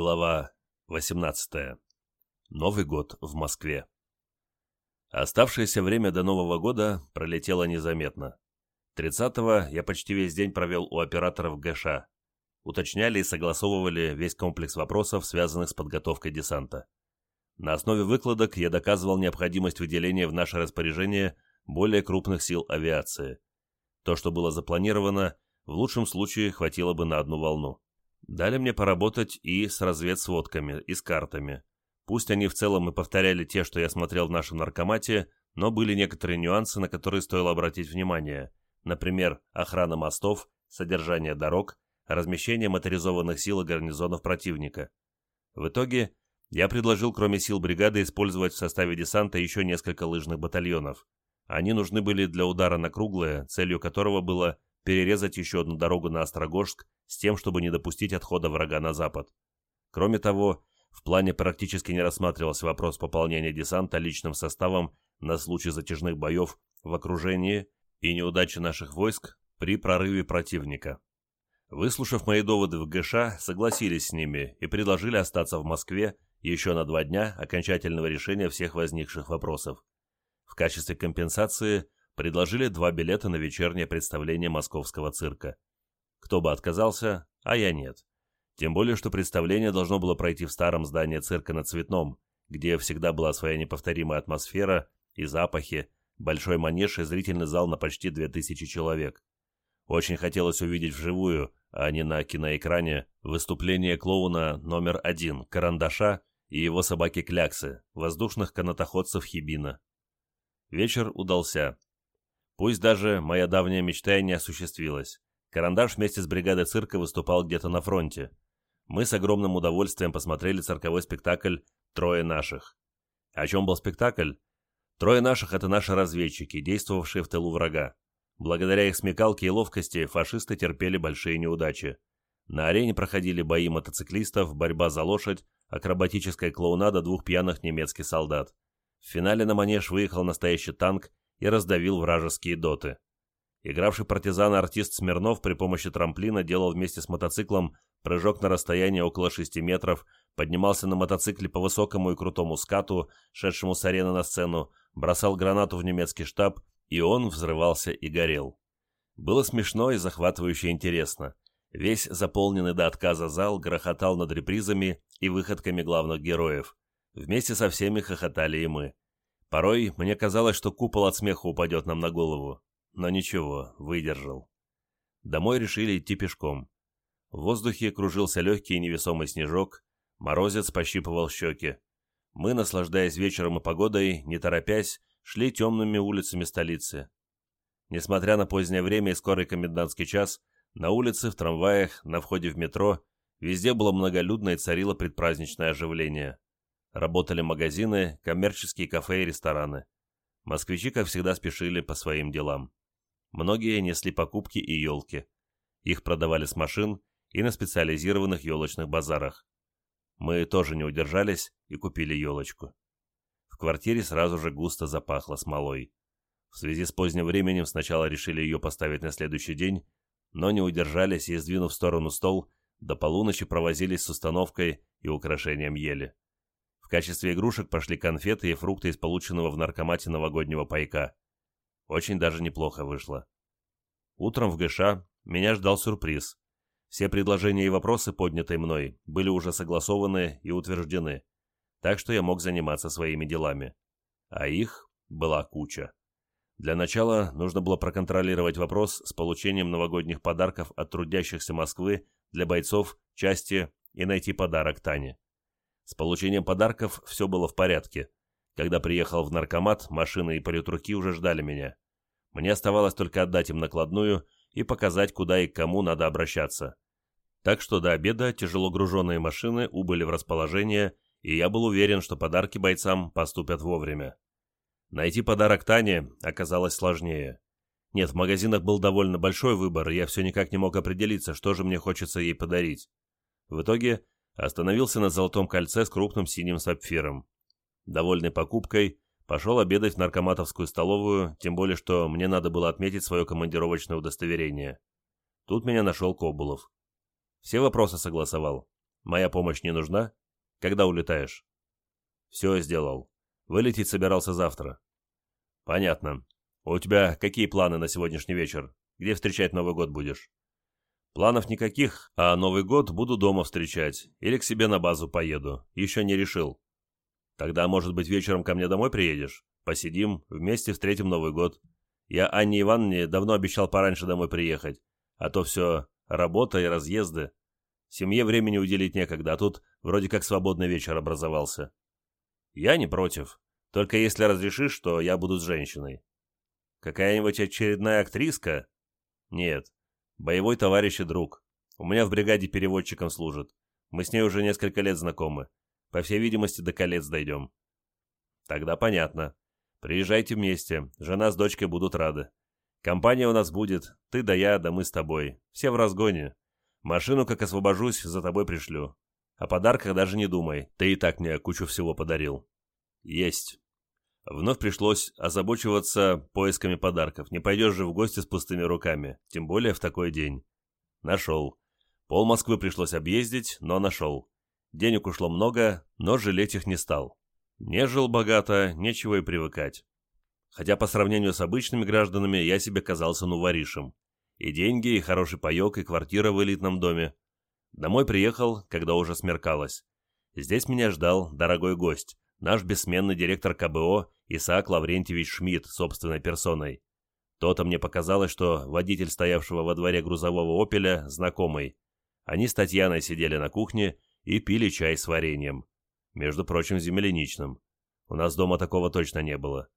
Глава 18. Новый год в Москве. Оставшееся время до Нового года пролетело незаметно. 30-го я почти весь день провел у операторов ГШ. Уточняли и согласовывали весь комплекс вопросов, связанных с подготовкой десанта. На основе выкладок я доказывал необходимость выделения в наше распоряжение более крупных сил авиации. То, что было запланировано, в лучшем случае хватило бы на одну волну. Дали мне поработать и с разведсводками, и с картами. Пусть они в целом и повторяли те, что я смотрел в нашем наркомате, но были некоторые нюансы, на которые стоило обратить внимание. Например, охрана мостов, содержание дорог, размещение моторизованных сил и гарнизонов противника. В итоге я предложил, кроме сил бригады, использовать в составе десанта еще несколько лыжных батальонов. Они нужны были для удара на круглое, целью которого было перерезать еще одну дорогу на Острогожск с тем, чтобы не допустить отхода врага на запад. Кроме того, в плане практически не рассматривался вопрос пополнения десанта личным составом на случай затяжных боев в окружении и неудачи наших войск при прорыве противника. Выслушав мои доводы в ГШ, согласились с ними и предложили остаться в Москве еще на два дня окончательного решения всех возникших вопросов. В качестве компенсации предложили два билета на вечернее представление московского цирка. Кто бы отказался, а я нет. Тем более, что представление должно было пройти в старом здании цирка на Цветном, где всегда была своя неповторимая атмосфера и запахи, большой манеж и зрительный зал на почти 2000 человек. Очень хотелось увидеть вживую, а не на киноэкране, выступление клоуна номер один Карандаша и его собаки Кляксы, воздушных канатоходцев Хибина. Вечер удался. Пусть даже моя давняя мечта и не осуществилась. Карандаш вместе с бригадой цирка выступал где-то на фронте. Мы с огромным удовольствием посмотрели цирковой спектакль «Трое наших». О чем был спектакль? «Трое наших» — это наши разведчики, действовавшие в тылу врага. Благодаря их смекалке и ловкости фашисты терпели большие неудачи. На арене проходили бои мотоциклистов, борьба за лошадь, акробатическая клоунада двух пьяных немецких солдат. В финале на манеж выехал настоящий танк и раздавил вражеские доты. Игравший партизана артист Смирнов при помощи трамплина делал вместе с мотоциклом прыжок на расстояние около 6 метров, поднимался на мотоцикле по высокому и крутому скату, шедшему с арены на сцену, бросал гранату в немецкий штаб, и он взрывался и горел. Было смешно и захватывающе интересно. Весь заполненный до отказа зал грохотал над репризами и выходками главных героев. Вместе со всеми хохотали и мы. Порой мне казалось, что купол от смеха упадет нам на голову. Но ничего, выдержал. Домой решили идти пешком. В воздухе кружился легкий и невесомый снежок, морозец пощипывал щеки. Мы, наслаждаясь вечером и погодой, не торопясь, шли темными улицами столицы. Несмотря на позднее время и скорый комендантский час, на улице, в трамваях, на входе в метро, везде было многолюдно и царило предпраздничное оживление. Работали магазины, коммерческие кафе и рестораны. Москвичи, как всегда, спешили по своим делам. Многие несли покупки и елки. Их продавали с машин и на специализированных елочных базарах. Мы тоже не удержались и купили елочку. В квартире сразу же густо запахло смолой. В связи с поздним временем сначала решили ее поставить на следующий день, но не удержались и, сдвинув в сторону стол, до полуночи провозились с установкой и украшением ели. В качестве игрушек пошли конфеты и фрукты из полученного в наркомате новогоднего пайка. Очень даже неплохо вышло. Утром в ГШ меня ждал сюрприз. Все предложения и вопросы, поднятые мной, были уже согласованы и утверждены, так что я мог заниматься своими делами. А их была куча. Для начала нужно было проконтролировать вопрос с получением новогодних подарков от трудящихся Москвы для бойцов части и найти подарок Тане. С получением подарков все было в порядке. Когда приехал в наркомат, машины и политруки уже ждали меня. Мне оставалось только отдать им накладную и показать, куда и к кому надо обращаться. Так что до обеда тяжело груженные машины убыли в расположение, и я был уверен, что подарки бойцам поступят вовремя. Найти подарок Тане оказалось сложнее. Нет, в магазинах был довольно большой выбор, и я все никак не мог определиться, что же мне хочется ей подарить. В итоге Остановился на золотом кольце с крупным синим сапфиром. Довольный покупкой, пошел обедать в наркоматовскую столовую, тем более, что мне надо было отметить свое командировочное удостоверение. Тут меня нашел Кобулов. Все вопросы согласовал. Моя помощь не нужна? Когда улетаешь? Все сделал. Вылететь собирался завтра. Понятно. У тебя какие планы на сегодняшний вечер? Где встречать Новый год будешь? Планов никаких, а Новый год буду дома встречать. Или к себе на базу поеду. Еще не решил. Тогда, может быть, вечером ко мне домой приедешь? Посидим, вместе встретим Новый год. Я Анне Ивановне давно обещал пораньше домой приехать. А то все работа и разъезды. Семье времени уделить некогда, а тут вроде как свободный вечер образовался. Я не против. Только если разрешишь, что я буду с женщиной. Какая-нибудь очередная актриска? Нет. Боевой товарищ и друг. У меня в бригаде переводчиком служит. Мы с ней уже несколько лет знакомы. По всей видимости, до колец дойдем. Тогда понятно. Приезжайте вместе. Жена с дочкой будут рады. Компания у нас будет. Ты да я, да мы с тобой. Все в разгоне. Машину, как освобожусь, за тобой пришлю. О подарках даже не думай. Ты и так мне кучу всего подарил. Есть. Вновь пришлось озабочиваться поисками подарков. Не пойдешь же в гости с пустыми руками, тем более в такой день. Нашел. Пол Москвы пришлось объездить, но нашел. Денег ушло много, но жалеть их не стал. Не жил богато, нечего и привыкать. Хотя по сравнению с обычными гражданами я себе казался ну воришем. И деньги, и хороший паек, и квартира в элитном доме. Домой приехал, когда уже смеркалось. Здесь меня ждал дорогой гость, наш бессменный директор КБО Исаак Лаврентьевич Шмидт собственной персоной. То-то мне показалось, что водитель стоявшего во дворе грузового «Опеля» знакомый. Они с Татьяной сидели на кухне и пили чай с вареньем. Между прочим, земляничным. У нас дома такого точно не было.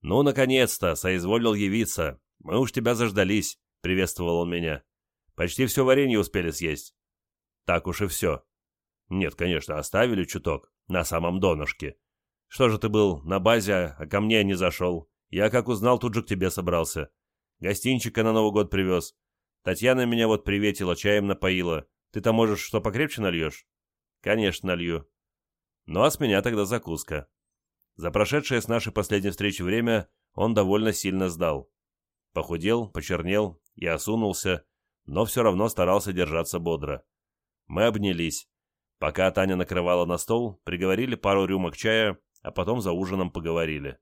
«Ну, наконец-то, соизволил явиться. Мы уж тебя заждались», — приветствовал он меня. «Почти все варенье успели съесть». «Так уж и все». «Нет, конечно, оставили чуток, на самом донышке. Что же ты был на базе, а ко мне не зашел? Я, как узнал, тут же к тебе собрался. Гостинчика на Новый год привез. Татьяна меня вот приветила, чаем напоила. Ты-то, можешь что покрепче нальешь? Конечно, налью. Ну а с меня тогда закуска. За прошедшее с нашей последней встречи время он довольно сильно сдал. Похудел, почернел и осунулся, но все равно старался держаться бодро. Мы обнялись. Пока Таня накрывала на стол, приговорили пару рюмок чая а потом за ужином поговорили.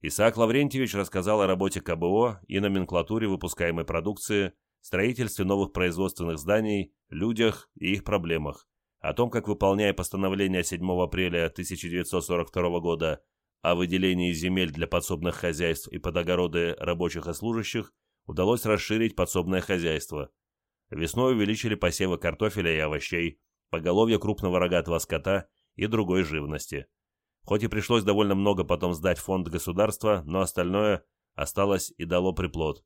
Исаак Лаврентьевич рассказал о работе КБО и номенклатуре выпускаемой продукции, строительстве новых производственных зданий, людях и их проблемах, о том, как, выполняя постановление 7 апреля 1942 года о выделении земель для подсобных хозяйств и под огороды рабочих и служащих, удалось расширить подсобное хозяйство. Весной увеличили посевы картофеля и овощей, поголовье крупного рогатого скота и другой живности. Хоть и пришлось довольно много потом сдать фонд государства, но остальное осталось и дало приплод.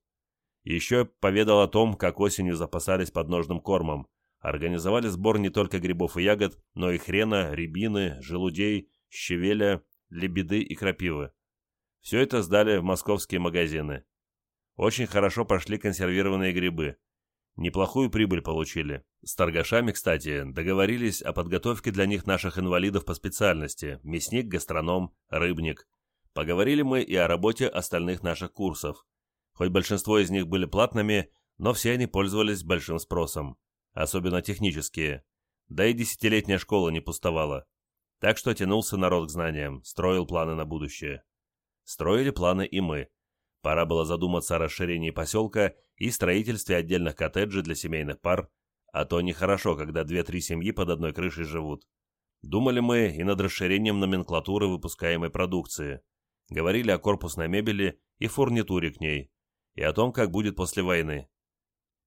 Еще поведал о том, как осенью запасались подножным кормом. Организовали сбор не только грибов и ягод, но и хрена, рябины, желудей, щавеля, лебеды и крапивы. Все это сдали в московские магазины. Очень хорошо пошли консервированные грибы. Неплохую прибыль получили. С торгашами, кстати, договорились о подготовке для них наших инвалидов по специальности – мясник, гастроном, рыбник. Поговорили мы и о работе остальных наших курсов. Хоть большинство из них были платными, но все они пользовались большим спросом. Особенно технические. Да и десятилетняя школа не пустовала. Так что тянулся народ к знаниям, строил планы на будущее. Строили планы и мы. Пора было задуматься о расширении поселка и строительстве отдельных коттеджей для семейных пар, а то нехорошо, когда две-три семьи под одной крышей живут. Думали мы и над расширением номенклатуры выпускаемой продукции. Говорили о корпусной мебели и фурнитуре к ней, и о том, как будет после войны.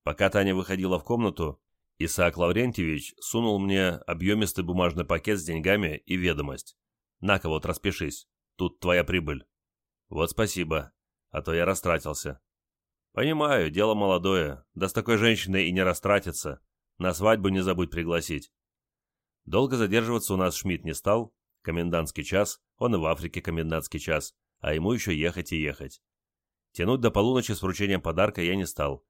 Пока Таня выходила в комнату, Исаак Лаврентьевич сунул мне объемистый бумажный пакет с деньгами и ведомость. «На-ка вот, распишись. Тут твоя прибыль». «Вот спасибо а то я растратился. Понимаю, дело молодое, да с такой женщиной и не растратиться. На свадьбу не забудь пригласить. Долго задерживаться у нас Шмидт не стал. Комендантский час, он и в Африке комендантский час, а ему еще ехать и ехать. Тянуть до полуночи с вручением подарка я не стал.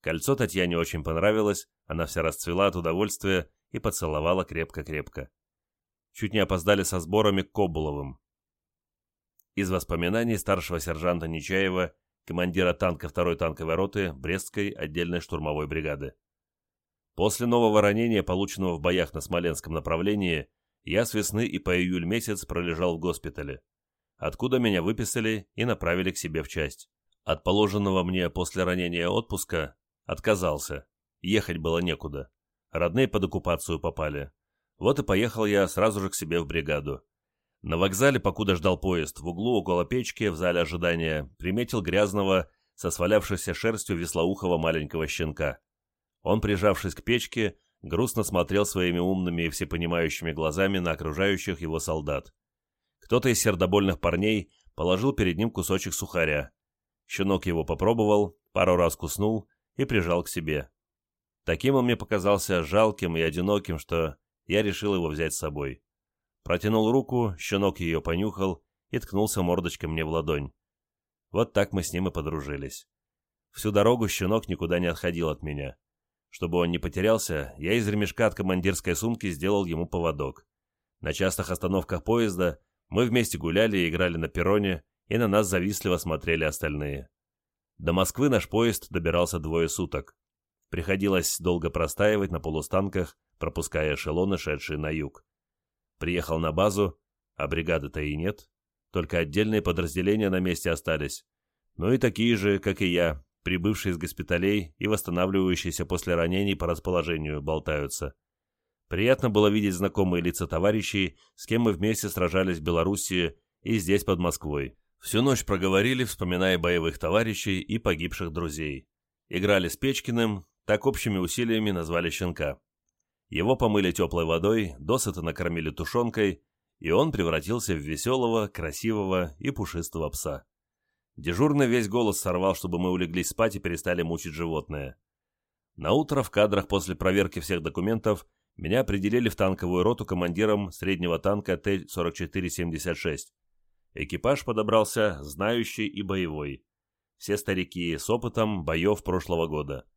Кольцо Татьяне очень понравилось, она вся расцвела от удовольствия и поцеловала крепко-крепко. Чуть не опоздали со сборами к Кобуловым из воспоминаний старшего сержанта Нечаева, командира танка 2-й танковой роты Брестской отдельной штурмовой бригады. После нового ранения, полученного в боях на Смоленском направлении, я с весны и по июль месяц пролежал в госпитале, откуда меня выписали и направили к себе в часть. От положенного мне после ранения отпуска отказался. Ехать было некуда. Родные под оккупацию попали. Вот и поехал я сразу же к себе в бригаду. На вокзале, покуда ждал поезд, в углу около печки, в зале ожидания, приметил грязного, со свалявшейся шерстью веслоухого маленького щенка. Он, прижавшись к печке, грустно смотрел своими умными и всепонимающими глазами на окружающих его солдат. Кто-то из сердобольных парней положил перед ним кусочек сухаря. Щенок его попробовал, пару раз куснул и прижал к себе. Таким он мне показался жалким и одиноким, что я решил его взять с собой. Протянул руку, щенок ее понюхал и ткнулся мордочкой мне в ладонь. Вот так мы с ним и подружились. Всю дорогу щенок никуда не отходил от меня. Чтобы он не потерялся, я из ремешка от командирской сумки сделал ему поводок. На частых остановках поезда мы вместе гуляли и играли на перроне, и на нас завистливо смотрели остальные. До Москвы наш поезд добирался двое суток. Приходилось долго простаивать на полустанках, пропуская эшелоны, шедшие на юг. Приехал на базу, а бригады-то и нет. Только отдельные подразделения на месте остались. Ну и такие же, как и я, прибывшие из госпиталей и восстанавливающиеся после ранений по расположению, болтаются. Приятно было видеть знакомые лица товарищей, с кем мы вместе сражались в Белоруссии и здесь под Москвой. Всю ночь проговорили, вспоминая боевых товарищей и погибших друзей. Играли с Печкиным, так общими усилиями назвали щенка. Его помыли теплой водой, досыта накормили тушенкой, и он превратился в веселого, красивого и пушистого пса. Дежурный весь голос сорвал, чтобы мы улеглись спать и перестали мучить животное. На утро в кадрах после проверки всех документов меня определили в танковую роту командиром среднего танка Т-4476. Экипаж подобрался знающий и боевой. Все старики с опытом боев прошлого года.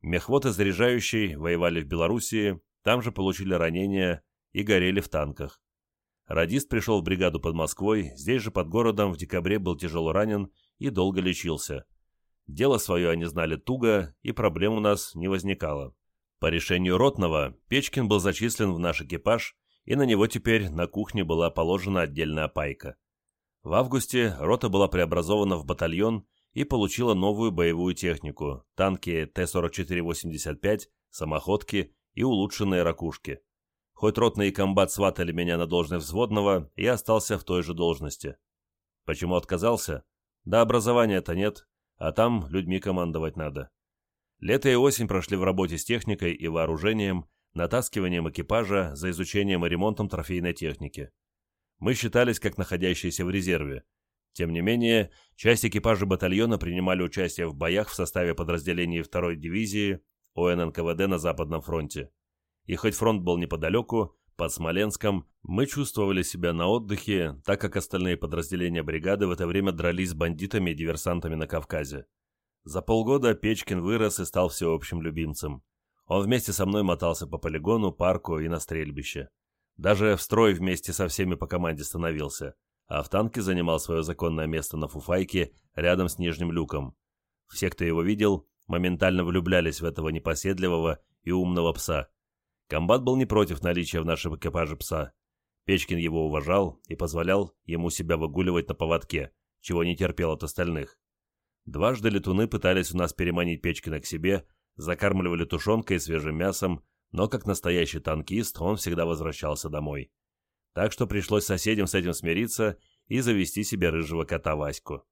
Мехвод и заряжающий воевали в Белоруссии, там же получили ранения и горели в танках. Радист пришел в бригаду под Москвой, здесь же под городом в декабре был тяжело ранен и долго лечился. Дело свое они знали туго, и проблем у нас не возникало. По решению Ротного, Печкин был зачислен в наш экипаж, и на него теперь на кухне была положена отдельная пайка. В августе рота была преобразована в батальон и получила новую боевую технику – танки Т-44-85, самоходки и улучшенные ракушки. Хоть ротный и комбат сватали меня на должность взводного, я остался в той же должности. Почему отказался? Да образования-то нет, а там людьми командовать надо. Лето и осень прошли в работе с техникой и вооружением, натаскиванием экипажа за изучением и ремонтом трофейной техники. Мы считались как находящиеся в резерве. Тем не менее, часть экипажа батальона принимали участие в боях в составе подразделений 2-й дивизии ОННКВД на Западном фронте. И хоть фронт был неподалеку, под Смоленском, мы чувствовали себя на отдыхе, так как остальные подразделения бригады в это время дрались с бандитами и диверсантами на Кавказе. За полгода Печкин вырос и стал всеобщим любимцем. Он вместе со мной мотался по полигону, парку и на стрельбище. Даже в строй вместе со всеми по команде становился, а в танке занимал свое законное место на фуфайке рядом с нижним люком. Все, кто его видел, моментально влюблялись в этого непоседливого и умного пса. Комбат был не против наличия в нашем экипаже пса. Печкин его уважал и позволял ему себя выгуливать на поводке, чего не терпел от остальных. Дважды летуны пытались у нас переманить Печкина к себе, закармливали тушенкой и свежим мясом, но как настоящий танкист он всегда возвращался домой. Так что пришлось соседям с этим смириться и завести себе рыжего кота Ваську.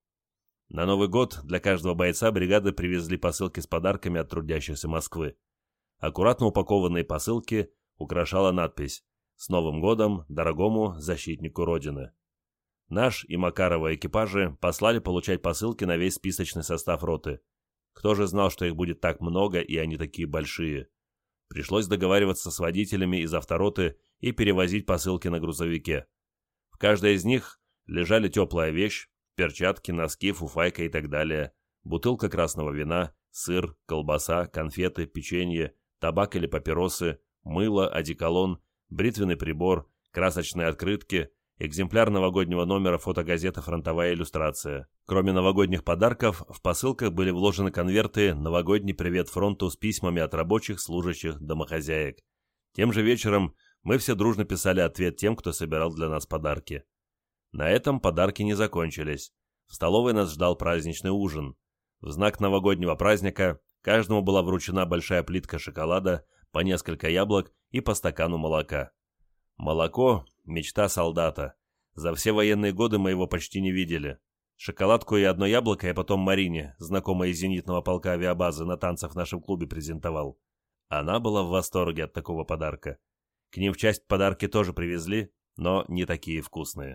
На Новый год для каждого бойца бригады привезли посылки с подарками от трудящихся Москвы. Аккуратно упакованные посылки украшала надпись «С Новым годом, дорогому защитнику Родины». Наш и Макарова экипажи послали получать посылки на весь списочный состав роты. Кто же знал, что их будет так много и они такие большие? Пришлось договариваться с водителями из автороты и перевозить посылки на грузовике. В каждой из них лежали теплая вещь, перчатки, носки, фуфайка и так далее, бутылка красного вина, сыр, колбаса, конфеты, печенье, табак или папиросы, мыло, одеколон, бритвенный прибор, красочные открытки, экземпляр новогоднего номера фотогазеты «Фронтовая иллюстрация». Кроме новогодних подарков, в посылках были вложены конверты «Новогодний привет фронту» с письмами от рабочих, служащих, домохозяек. Тем же вечером мы все дружно писали ответ тем, кто собирал для нас подарки. На этом подарки не закончились. В столовой нас ждал праздничный ужин. В знак новогоднего праздника каждому была вручена большая плитка шоколада, по несколько яблок и по стакану молока. Молоко – мечта солдата. За все военные годы мы его почти не видели. Шоколадку и одно яблоко я потом Марине, знакомой из зенитного полка авиабазы, на танцах в нашем клубе презентовал. Она была в восторге от такого подарка. К ним в часть подарки тоже привезли, но не такие вкусные.